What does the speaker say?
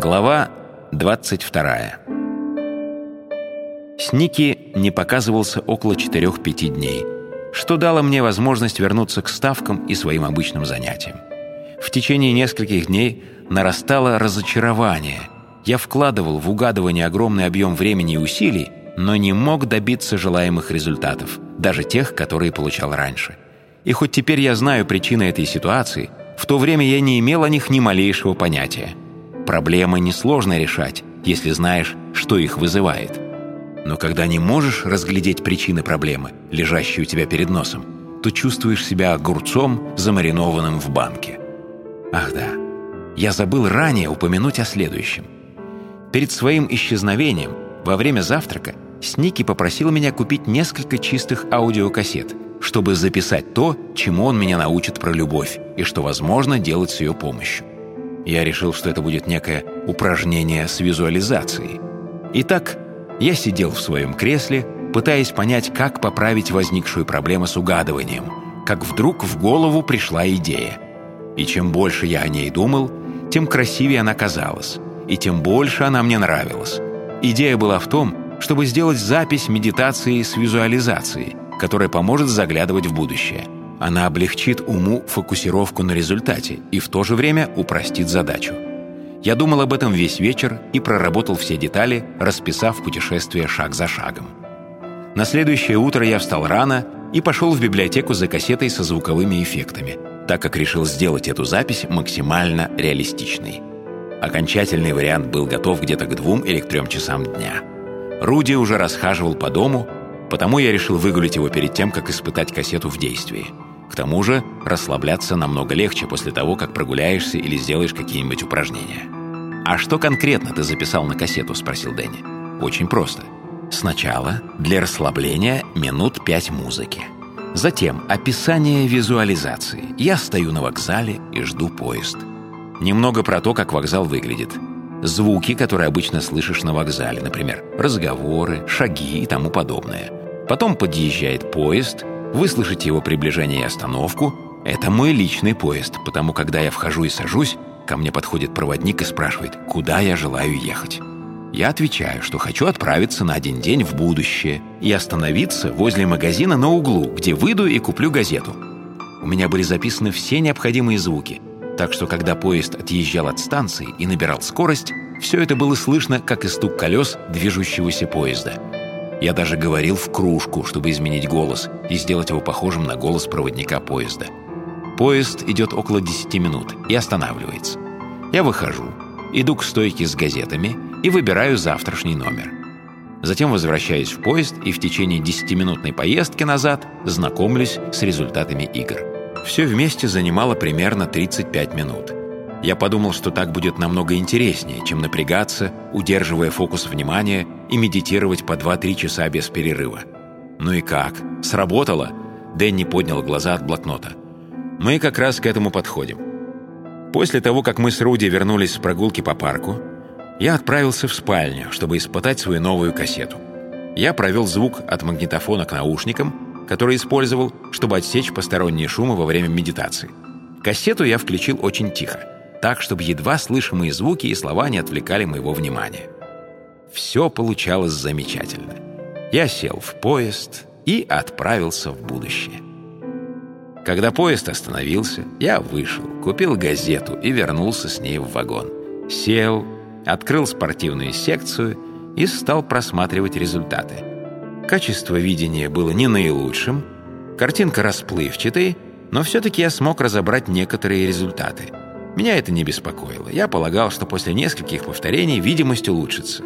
Глава 22 Сники не показывался около 4-5 дней, что дало мне возможность вернуться к ставкам и своим обычным занятиям. В течение нескольких дней нарастало разочарование. Я вкладывал в угадывание огромный объем времени и усилий, но не мог добиться желаемых результатов, даже тех, которые получал раньше. И хоть теперь я знаю причины этой ситуации, в то время я не имел о них ни малейшего понятия. Проблемы несложно решать, если знаешь, что их вызывает – но когда не можешь разглядеть причины проблемы, лежащей у тебя перед носом, то чувствуешь себя огурцом, замаринованным в банке. Ах да, я забыл ранее упомянуть о следующем. Перед своим исчезновением, во время завтрака, Сники попросил меня купить несколько чистых аудиокассет, чтобы записать то, чему он меня научит про любовь и что возможно делать с ее помощью. Я решил, что это будет некое упражнение с визуализацией. Итак, я сидел в своем кресле, пытаясь понять, как поправить возникшую проблему с угадыванием, как вдруг в голову пришла идея. И чем больше я о ней думал, тем красивее она казалась, и тем больше она мне нравилась. Идея была в том, чтобы сделать запись медитации с визуализацией, которая поможет заглядывать в будущее. Она облегчит уму фокусировку на результате и в то же время упростит задачу. Я думал об этом весь вечер и проработал все детали, расписав путешествие шаг за шагом. На следующее утро я встал рано и пошел в библиотеку за кассетой со звуковыми эффектами, так как решил сделать эту запись максимально реалистичной. Окончательный вариант был готов где-то к двум или к трем часам дня. Руди уже расхаживал по дому, потому я решил выгулить его перед тем, как испытать кассету в действии. К тому же расслабляться намного легче после того, как прогуляешься или сделаешь какие-нибудь упражнения. «А что конкретно ты записал на кассету?» – спросил Дэнни. «Очень просто. Сначала для расслабления минут пять музыки. Затем описание визуализации. Я стою на вокзале и жду поезд. Немного про то, как вокзал выглядит. Звуки, которые обычно слышишь на вокзале, например, разговоры, шаги и тому подобное. Потом подъезжает поезд – выслушать его приближение и остановку – это мой личный поезд, потому когда я вхожу и сажусь, ко мне подходит проводник и спрашивает, куда я желаю ехать. Я отвечаю, что хочу отправиться на один день в будущее и остановиться возле магазина на углу, где выйду и куплю газету. У меня были записаны все необходимые звуки, так что когда поезд отъезжал от станции и набирал скорость, все это было слышно, как и стук колес движущегося поезда – я даже говорил в кружку, чтобы изменить голос и сделать его похожим на голос проводника поезда. Поезд идет около 10 минут и останавливается. Я выхожу, иду к стойке с газетами и выбираю завтрашний номер. Затем возвращаюсь в поезд и в течение 10-минутной поездки назад знакомлюсь с результатами игр. Все вместе занимало примерно 35 минут. Я подумал, что так будет намного интереснее, чем напрягаться, удерживая фокус внимания и медитировать по 2-3 часа без перерыва. «Ну и как? Сработало?» Дэнни поднял глаза от блокнота. «Мы как раз к этому подходим». После того, как мы с Руди вернулись с прогулки по парку, я отправился в спальню, чтобы испытать свою новую кассету. Я провел звук от магнитофона к наушникам, который использовал, чтобы отсечь посторонние шумы во время медитации. Кассету я включил очень тихо так, чтобы едва слышимые звуки и слова не отвлекали моего внимания. Все получалось замечательно. Я сел в поезд и отправился в будущее. Когда поезд остановился, я вышел, купил газету и вернулся с ней в вагон. Сел, открыл спортивную секцию и стал просматривать результаты. Качество видения было не наилучшим, картинка расплывчатой, но все-таки я смог разобрать некоторые результаты – меня это не беспокоило. Я полагал, что после нескольких повторений видимость улучшится.